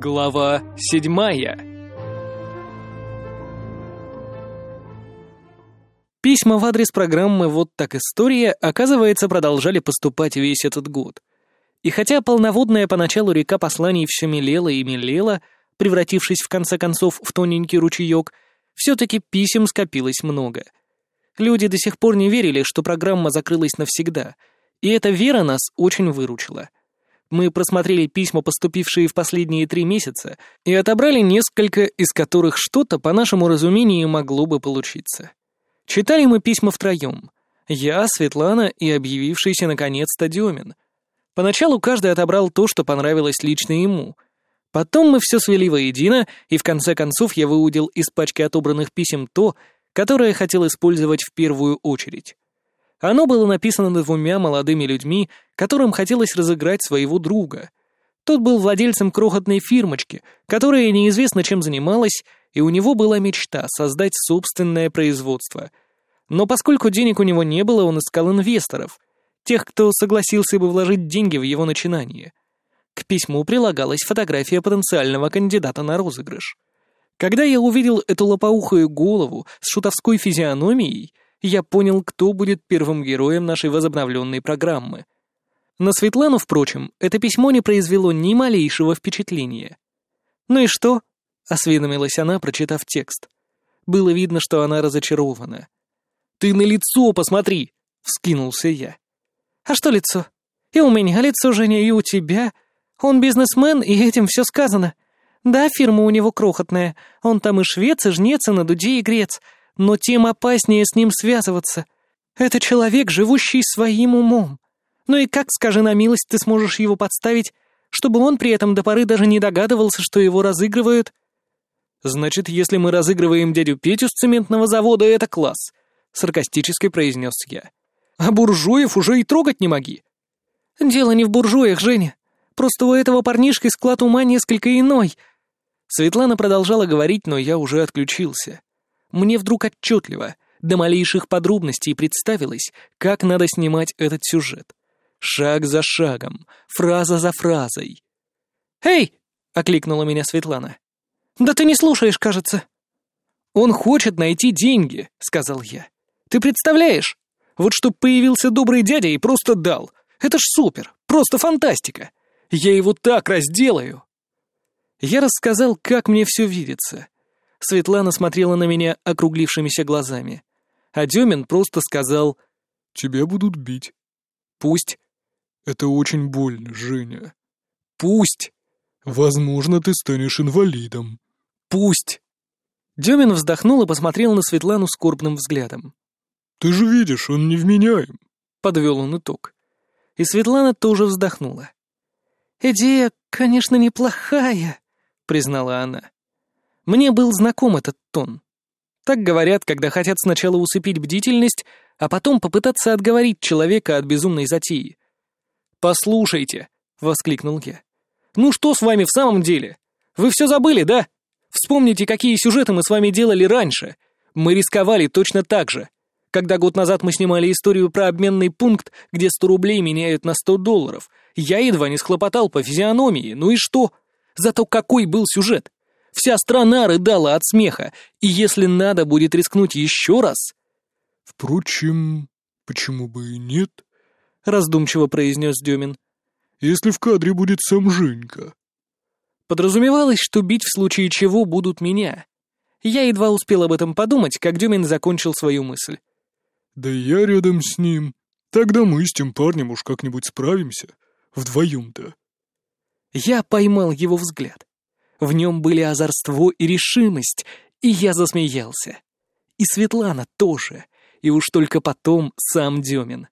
Глава седьмая Письма в адрес программы «Вот так история» оказывается продолжали поступать весь этот год. И хотя полноводная поначалу река посланий все мелела и мелела, превратившись в конце концов в тоненький ручеек, все-таки писем скопилось много. Люди до сих пор не верили, что программа закрылась навсегда, и эта вера нас очень выручила. Мы просмотрели письма, поступившие в последние три месяца, и отобрали несколько, из которых что-то, по нашему разумению, могло бы получиться. Читали мы письма втроем. Я, Светлана и объявившийся наконец-то Демин. Поначалу каждый отобрал то, что понравилось лично ему. Потом мы все свели воедино, и в конце концов я выудил из пачки отобранных писем то, которое хотел использовать в первую очередь. Оно было написано двумя молодыми людьми, которым хотелось разыграть своего друга. Тот был владельцем крохотной фирмочки, которая неизвестно чем занималась, и у него была мечта создать собственное производство. Но поскольку денег у него не было, он искал инвесторов, тех, кто согласился бы вложить деньги в его начинание. К письму прилагалась фотография потенциального кандидата на розыгрыш. Когда я увидел эту лопоухую голову с шутовской физиономией, я понял, кто будет первым героем нашей возобновленной программы. На Светлану, впрочем, это письмо не произвело ни малейшего впечатления. «Ну и что?» — осведомилась она, прочитав текст. Было видно, что она разочарована. «Ты на лицо посмотри!» — вскинулся я. «А что лицо? И у меня лицо, Женя, и у тебя. Он бизнесмен, и этим все сказано. Да, фирма у него крохотная. Он там и швец, и жнец, и на дуде, и грец но тем опаснее с ним связываться. Это человек, живущий своим умом. Ну и как, скажи на милость, ты сможешь его подставить, чтобы он при этом до поры даже не догадывался, что его разыгрывают? Значит, если мы разыгрываем дядю Петю с цементного завода, это класс, саркастически произнес я. А буржуев уже и трогать не моги. Дело не в буржуях, Женя. Просто у этого парнишки склад ума несколько иной. Светлана продолжала говорить, но я уже отключился мне вдруг отчетливо, до малейших подробностей представилось, как надо снимать этот сюжет. Шаг за шагом, фраза за фразой. «Эй!» — окликнула меня Светлана. «Да ты не слушаешь, кажется». «Он хочет найти деньги», — сказал я. «Ты представляешь? Вот чтоб появился добрый дядя и просто дал. Это ж супер, просто фантастика. Я его так разделаю». Я рассказал, как мне все видится, Светлана смотрела на меня округлившимися глазами. А Демин просто сказал «Тебя будут бить». «Пусть». «Это очень больно, Женя». «Пусть». «Возможно, ты станешь инвалидом». «Пусть». Демин вздохнул и посмотрел на Светлану скорбным взглядом. «Ты же видишь, он невменяем», — подвел он итог. И Светлана тоже вздохнула. «Идея, конечно, неплохая», — признала она. Мне был знаком этот тон. Так говорят, когда хотят сначала усыпить бдительность, а потом попытаться отговорить человека от безумной затеи. «Послушайте», — воскликнул я. «Ну что с вами в самом деле? Вы все забыли, да? Вспомните, какие сюжеты мы с вами делали раньше. Мы рисковали точно так же. Когда год назад мы снимали историю про обменный пункт, где 100 рублей меняют на 100 долларов, я едва не схлопотал по физиономии, ну и что? Зато какой был сюжет? Вся страна рыдала от смеха, и если надо будет рискнуть еще раз... «Впрочем, почему бы и нет?» — раздумчиво произнес Демин. «Если в кадре будет сам Женька». Подразумевалось, что бить в случае чего будут меня. Я едва успел об этом подумать, как Демин закончил свою мысль. «Да я рядом с ним. Тогда мы с тем парнем уж как-нибудь справимся. Вдвоем-то». Я поймал его взгляд. В нем были озорство и решимость, и я засмеялся. И Светлана тоже, и уж только потом сам Демин.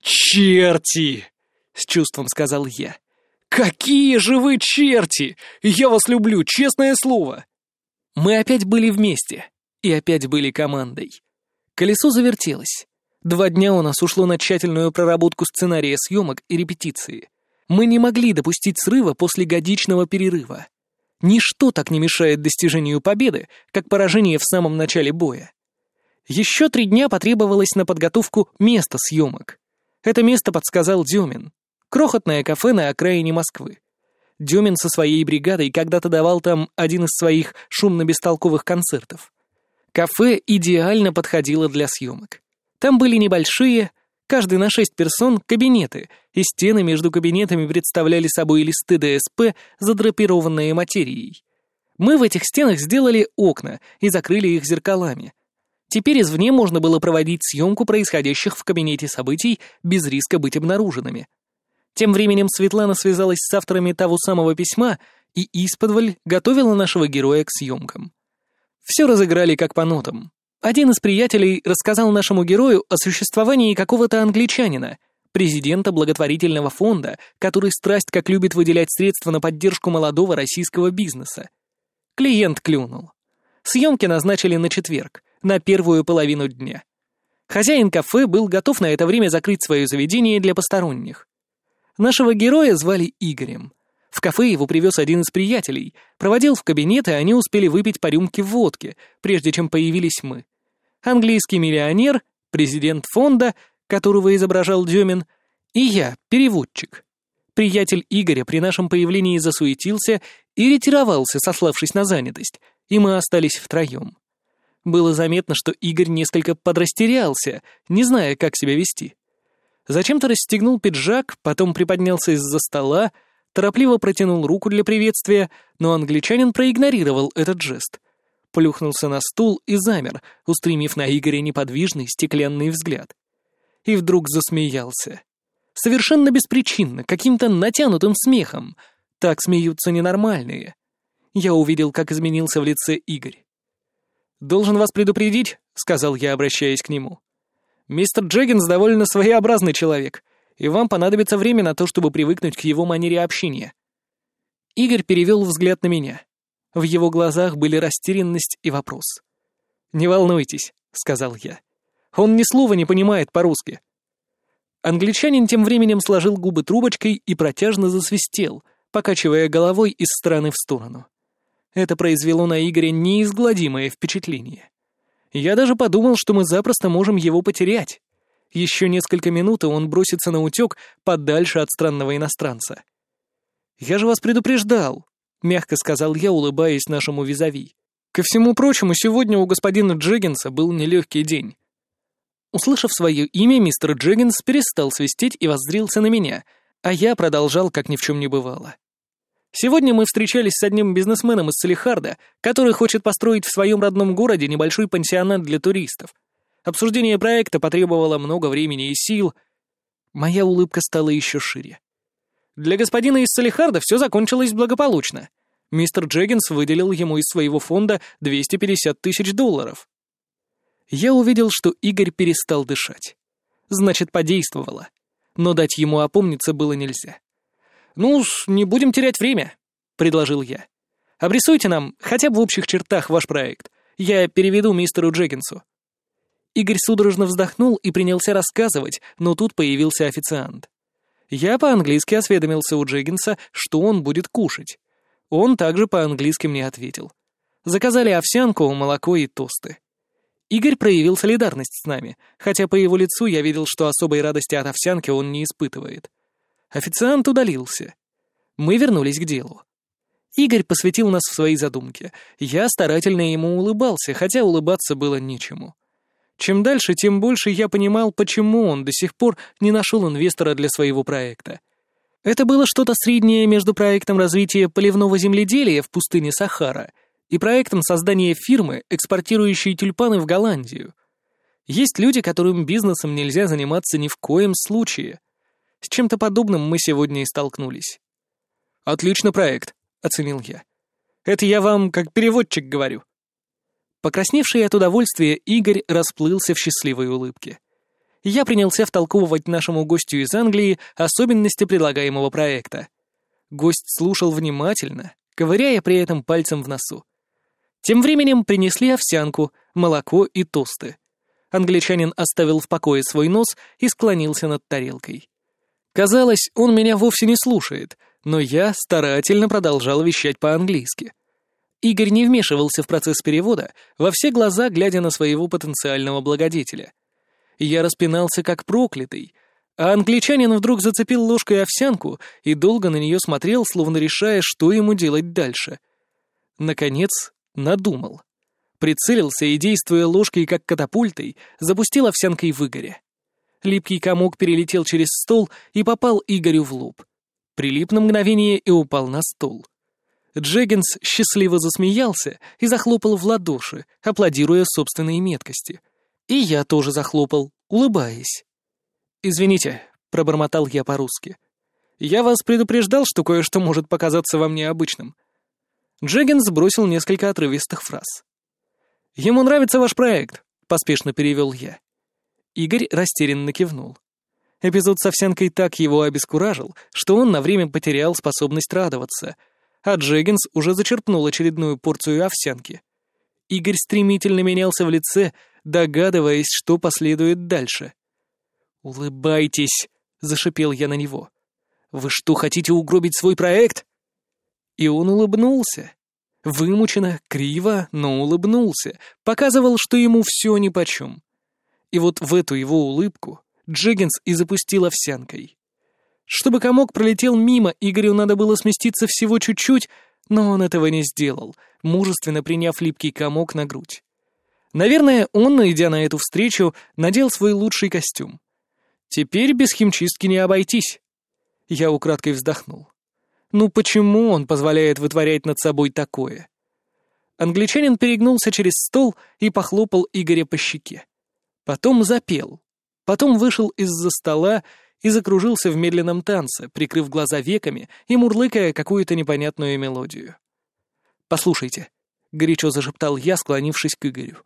«Черти!» — с чувством сказал я. «Какие же вы черти! Я вас люблю, честное слово!» Мы опять были вместе, и опять были командой. Колесо завертелось. Два дня у нас ушло на тщательную проработку сценария съемок и репетиции. Мы не могли допустить срыва после годичного перерыва. Ничто так не мешает достижению победы, как поражение в самом начале боя. Еще три дня потребовалось на подготовку места съемок. Это место подсказал Дюмин. Крохотное кафе на окраине Москвы. Демин со своей бригадой когда-то давал там один из своих шумно-бестолковых концертов. Кафе идеально подходило для съемок. Там были небольшие, каждый на шесть персон, кабинеты, и стены между кабинетами представляли собой листы ДСП, задрапированные материей. Мы в этих стенах сделали окна и закрыли их зеркалами. Теперь извне можно было проводить съемку происходящих в кабинете событий без риска быть обнаруженными. Тем временем Светлана связалась с авторами того самого письма и исподволь готовила нашего героя к съемкам. Все разыграли как по нотам. Один из приятелей рассказал нашему герою о существовании какого-то англичанина, президента благотворительного фонда, который страсть как любит выделять средства на поддержку молодого российского бизнеса. Клиент клюнул. Съемки назначили на четверг, на первую половину дня. Хозяин кафе был готов на это время закрыть свое заведение для посторонних. Нашего героя звали Игорем. В кафе его привез один из приятелей, проводил в кабинет, и они успели выпить по рюмке водки, прежде чем появились мы. Английский миллионер, президент фонда, которого изображал Демин, и я, переводчик. Приятель Игоря при нашем появлении засуетился и ретировался, сославшись на занятость, и мы остались втроем. Было заметно, что Игорь несколько подрастерялся, не зная, как себя вести. Зачем-то расстегнул пиджак, потом приподнялся из-за стола, торопливо протянул руку для приветствия, но англичанин проигнорировал этот жест. Плюхнулся на стул и замер, устремив на Игоря неподвижный стеклянный взгляд. И вдруг засмеялся. Совершенно беспричинно, каким-то натянутым смехом. Так смеются ненормальные. Я увидел, как изменился в лице Игорь. «Должен вас предупредить», — сказал я, обращаясь к нему. Мистер Джеггинс довольно своеобразный человек, и вам понадобится время на то, чтобы привыкнуть к его манере общения». Игорь перевел взгляд на меня. В его глазах были растерянность и вопрос. «Не волнуйтесь», — сказал я. «Он ни слова не понимает по-русски». Англичанин тем временем сложил губы трубочкой и протяжно засвистел, покачивая головой из стороны в сторону. Это произвело на Игоря неизгладимое впечатление. Я даже подумал, что мы запросто можем его потерять. Еще несколько минут, и он бросится на утек подальше от странного иностранца. «Я же вас предупреждал», — мягко сказал я, улыбаясь нашему визави. «Ко всему прочему, сегодня у господина Джеггинса был нелегкий день». Услышав свое имя, мистер Джеггинс перестал свистеть и воззрился на меня, а я продолжал, как ни в чем не бывало. Сегодня мы встречались с одним бизнесменом из Салихарда, который хочет построить в своем родном городе небольшой пансионат для туристов. Обсуждение проекта потребовало много времени и сил. Моя улыбка стала еще шире. Для господина из Салихарда все закончилось благополучно. Мистер Джеггинс выделил ему из своего фонда 250 тысяч долларов. Я увидел, что Игорь перестал дышать. Значит, подействовало. Но дать ему опомниться было нельзя. «Ну не будем терять время», — предложил я. «Обрисуйте нам, хотя бы в общих чертах, ваш проект. Я переведу мистеру Джеггинсу». Игорь судорожно вздохнул и принялся рассказывать, но тут появился официант. Я по-английски осведомился у Джеггинса, что он будет кушать. Он также по-английски мне ответил. Заказали овсянку, молоко и тосты. Игорь проявил солидарность с нами, хотя по его лицу я видел, что особой радости от овсянки он не испытывает. Официант удалился. Мы вернулись к делу. Игорь посвятил нас в свои задумки. Я старательно ему улыбался, хотя улыбаться было нечему. Чем дальше, тем больше я понимал, почему он до сих пор не нашел инвестора для своего проекта. Это было что-то среднее между проектом развития поливного земледелия в пустыне Сахара и проектом создания фирмы, экспортирующей тюльпаны в Голландию. Есть люди, которым бизнесом нельзя заниматься ни в коем случае. С чем-то подобным мы сегодня и столкнулись. «Отличный проект», — оценил я. «Это я вам как переводчик говорю». Покрасневший от удовольствия Игорь расплылся в счастливой улыбке. Я принялся втолковывать нашему гостю из Англии особенности предлагаемого проекта. Гость слушал внимательно, ковыряя при этом пальцем в носу. Тем временем принесли овсянку, молоко и тосты. Англичанин оставил в покое свой нос и склонился над тарелкой. Казалось, он меня вовсе не слушает, но я старательно продолжал вещать по-английски. Игорь не вмешивался в процесс перевода, во все глаза глядя на своего потенциального благодетеля. Я распинался как проклятый, А англичанин вдруг зацепил ложкой овсянку и долго на нее смотрел, словно решая, что ему делать дальше. Наконец, надумал. Прицелился и, действуя ложкой как катапультой, запустил овсянкой в Игоря. Липкий комок перелетел через стол и попал Игорю в лоб. Прилип на мгновение и упал на стол. Джеггинс счастливо засмеялся и захлопал в ладоши, аплодируя собственной меткости. И я тоже захлопал, улыбаясь. «Извините», — пробормотал я по-русски. «Я вас предупреждал, что кое-что может показаться вам необычным». Джеггинс бросил несколько отрывистых фраз. «Ему нравится ваш проект», — поспешно перевел я. Игорь растерянно кивнул. Эпизод с овсянкой так его обескуражил, что он на время потерял способность радоваться, а Джеггинс уже зачерпнул очередную порцию овсянки. Игорь стремительно менялся в лице, догадываясь, что последует дальше. «Улыбайтесь», — зашипел я на него. «Вы что, хотите угробить свой проект?» И он улыбнулся. Вымученно, криво, но улыбнулся, показывал, что ему все нипочем. И вот в эту его улыбку Джеггинс и запустил овсянкой. Чтобы комок пролетел мимо, Игорю надо было сместиться всего чуть-чуть, но он этого не сделал, мужественно приняв липкий комок на грудь. Наверное, он, идя на эту встречу, надел свой лучший костюм. Теперь без химчистки не обойтись. Я украдкой вздохнул. Ну почему он позволяет вытворять над собой такое? Англичанин перегнулся через стол и похлопал Игоря по щеке. Потом запел. Потом вышел из-за стола и закружился в медленном танце, прикрыв глаза веками и мурлыкая какую-то непонятную мелодию. «Послушайте», — горячо зашептал я, склонившись к Игорю.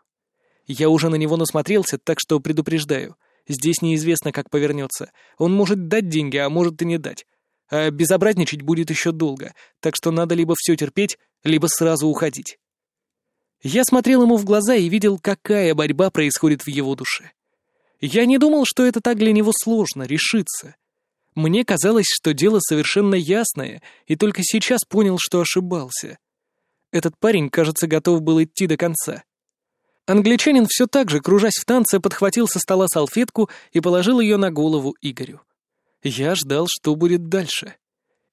«Я уже на него насмотрелся, так что предупреждаю — Здесь неизвестно, как повернется. Он может дать деньги, а может и не дать. А безобразничать будет еще долго, так что надо либо все терпеть, либо сразу уходить. Я смотрел ему в глаза и видел, какая борьба происходит в его душе. Я не думал, что это так для него сложно, решиться. Мне казалось, что дело совершенно ясное, и только сейчас понял, что ошибался. Этот парень, кажется, готов был идти до конца. Англичанин все так же, кружась в танце, подхватил со стола салфетку и положил ее на голову Игорю. Я ждал, что будет дальше.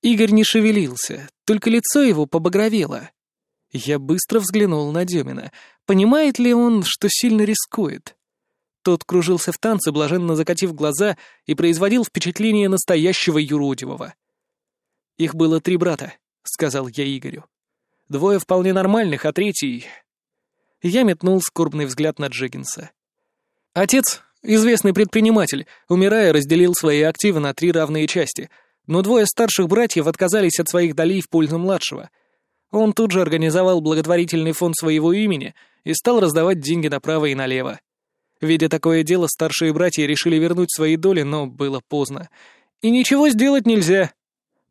Игорь не шевелился, только лицо его побагровело. Я быстро взглянул на Демина. Понимает ли он, что сильно рискует? Тот кружился в танце, блаженно закатив глаза, и производил впечатление настоящего юродивого. «Их было три брата», — сказал я Игорю. «Двое вполне нормальных, а третий я метнул скорбный взгляд на Джеггинса. Отец, известный предприниматель, умирая, разделил свои активы на три равные части, но двое старших братьев отказались от своих долей в пользу младшего. Он тут же организовал благотворительный фонд своего имени и стал раздавать деньги направо и налево. Видя такое дело, старшие братья решили вернуть свои доли, но было поздно. И ничего сделать нельзя.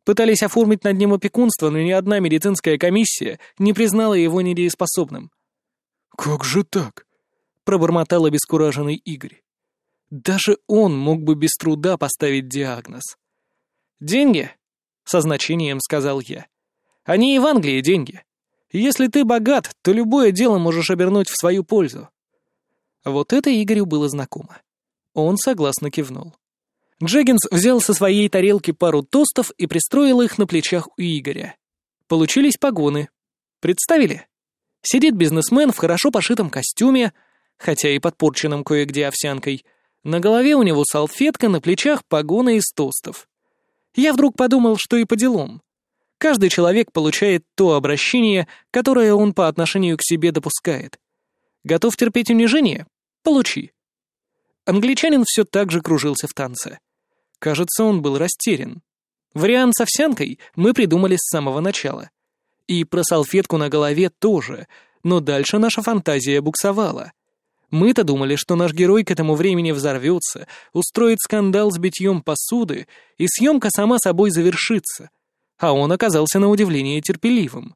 Пытались оформить над ним опекунство, но ни одна медицинская комиссия не признала его недееспособным. «Как же так?» — пробормотал обескураженный Игорь. Даже он мог бы без труда поставить диагноз. «Деньги?» — со значением сказал я. «Они и в Англии деньги. Если ты богат, то любое дело можешь обернуть в свою пользу». Вот это Игорю было знакомо. Он согласно кивнул. Джеггинс взял со своей тарелки пару тостов и пристроил их на плечах у Игоря. Получились погоны. Представили? Сидит бизнесмен в хорошо пошитом костюме, хотя и подпорченном кое-где овсянкой. На голове у него салфетка, на плечах погоны из тостов. Я вдруг подумал, что и по делам. Каждый человек получает то обращение, которое он по отношению к себе допускает. Готов терпеть унижение? Получи. Англичанин все так же кружился в танце. Кажется, он был растерян. Вариант с овсянкой мы придумали с самого начала. И про салфетку на голове тоже, но дальше наша фантазия буксовала. Мы-то думали, что наш герой к этому времени взорвется, устроит скандал с битьем посуды, и съемка сама собой завершится. А он оказался на удивление терпеливым.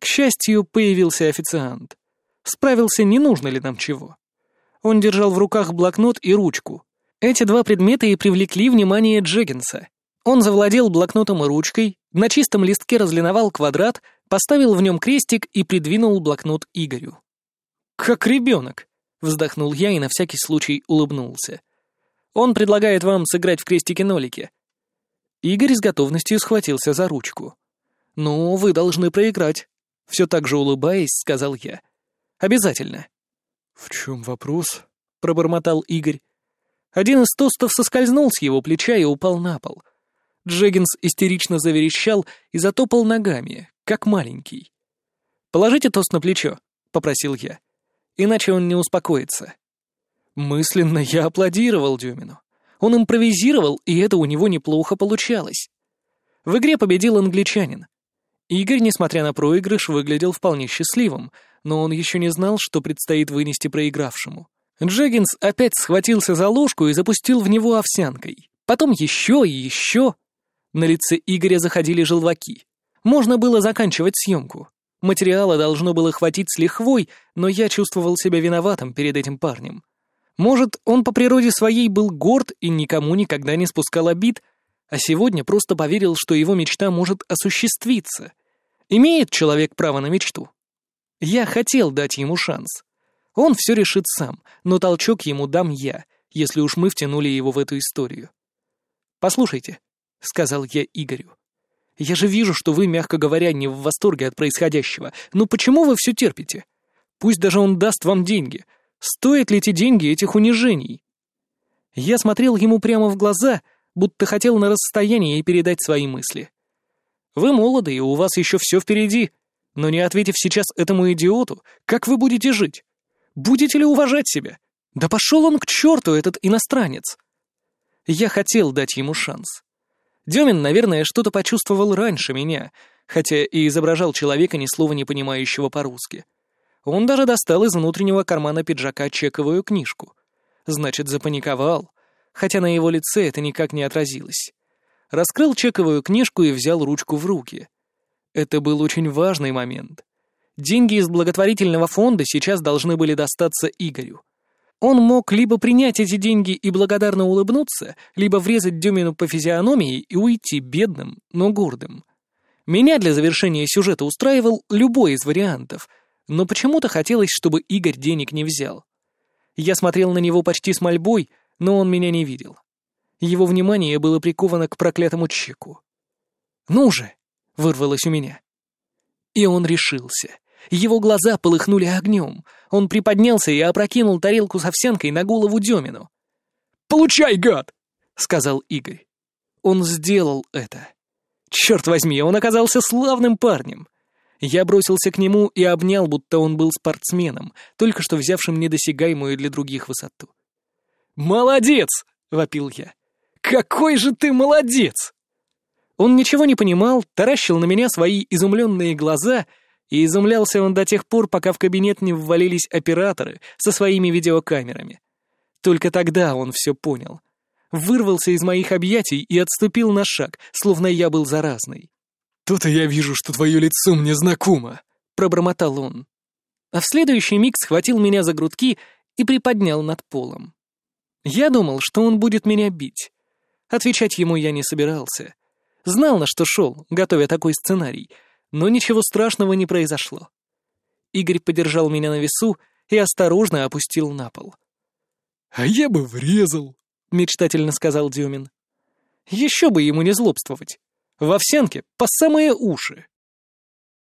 К счастью, появился официант. Справился, не нужно ли нам чего. Он держал в руках блокнот и ручку. Эти два предмета и привлекли внимание Джеггинса. Он завладел блокнотом и ручкой, на чистом листке разлиновал квадрат, поставил в нем крестик и придвинул блокнот Игорю. «Как ребенок!» — вздохнул я и на всякий случай улыбнулся. Он предлагает вам сыграть в крестики-нолики». Игорь с готовностью схватился за ручку. «Ну, вы должны проиграть», — все так же улыбаясь, сказал я. «Обязательно». «В чем вопрос?» — пробормотал Игорь. Один из тостов соскользнул с его плеча и упал на пол. Джеггинс истерично заверещал и затопал ногами, как маленький. «Положите тост на плечо», — попросил я. «Иначе он не успокоится». Мысленно я аплодировал Дюмину. Он импровизировал, и это у него неплохо получалось. В игре победил англичанин. Игорь, несмотря на проигрыш, выглядел вполне счастливым, но он еще не знал, что предстоит вынести проигравшему. Джеггинс опять схватился за ложку и запустил в него овсянкой. Потом еще и еще. На лице Игоря заходили желваки. Можно было заканчивать съемку. Материала должно было хватить с лихвой, но я чувствовал себя виноватым перед этим парнем. Может, он по природе своей был горд и никому никогда не спускал обид, а сегодня просто поверил, что его мечта может осуществиться. Имеет человек право на мечту? Я хотел дать ему шанс. Он все решит сам, но толчок ему дам я, если уж мы втянули его в эту историю. «Послушайте», — сказал я Игорю, — «я же вижу, что вы, мягко говоря, не в восторге от происходящего. Но почему вы все терпите? Пусть даже он даст вам деньги. Стоят ли эти деньги этих унижений?» Я смотрел ему прямо в глаза, будто хотел на расстоянии передать свои мысли. «Вы молоды, и у вас еще все впереди», но не ответив сейчас этому идиоту, как вы будете жить? Будете ли уважать себя? Да пошел он к черту, этот иностранец! Я хотел дать ему шанс. Демин, наверное, что-то почувствовал раньше меня, хотя и изображал человека, ни слова не понимающего по-русски. Он даже достал из внутреннего кармана пиджака чековую книжку. Значит, запаниковал, хотя на его лице это никак не отразилось. Раскрыл чековую книжку и взял ручку в руки. Это был очень важный момент. Деньги из благотворительного фонда сейчас должны были достаться Игорю. Он мог либо принять эти деньги и благодарно улыбнуться, либо врезать Демину по физиономии и уйти бедным, но гордым. Меня для завершения сюжета устраивал любой из вариантов, но почему-то хотелось, чтобы Игорь денег не взял. Я смотрел на него почти с мольбой, но он меня не видел. Его внимание было приковано к проклятому чеку. «Ну же!» — вырвалось у меня. И он решился. Его глаза полыхнули огнем. Он приподнялся и опрокинул тарелку с овсянкой на голову Демину. «Получай, гад!» — сказал Игорь. Он сделал это. Черт возьми, он оказался славным парнем. Я бросился к нему и обнял, будто он был спортсменом, только что взявшим недосягаемую для других высоту. «Молодец!» — вопил я. «Какой же ты молодец!» Он ничего не понимал, таращил на меня свои изумленные глаза — и изумлялся он до тех пор, пока в кабинет не ввалились операторы со своими видеокамерами. Только тогда он все понял. Вырвался из моих объятий и отступил на шаг, словно я был заразный. «То-то я вижу, что твое лицо мне знакомо», — пробормотал он. А в следующий миг схватил меня за грудки и приподнял над полом. Я думал, что он будет меня бить. Отвечать ему я не собирался. Знал, на что шел, готовя такой сценарий — но ничего страшного не произошло. Игорь подержал меня на весу и осторожно опустил на пол. «А я бы врезал», — мечтательно сказал Дюмин. «Еще бы ему не злобствовать. В овсянке по самые уши».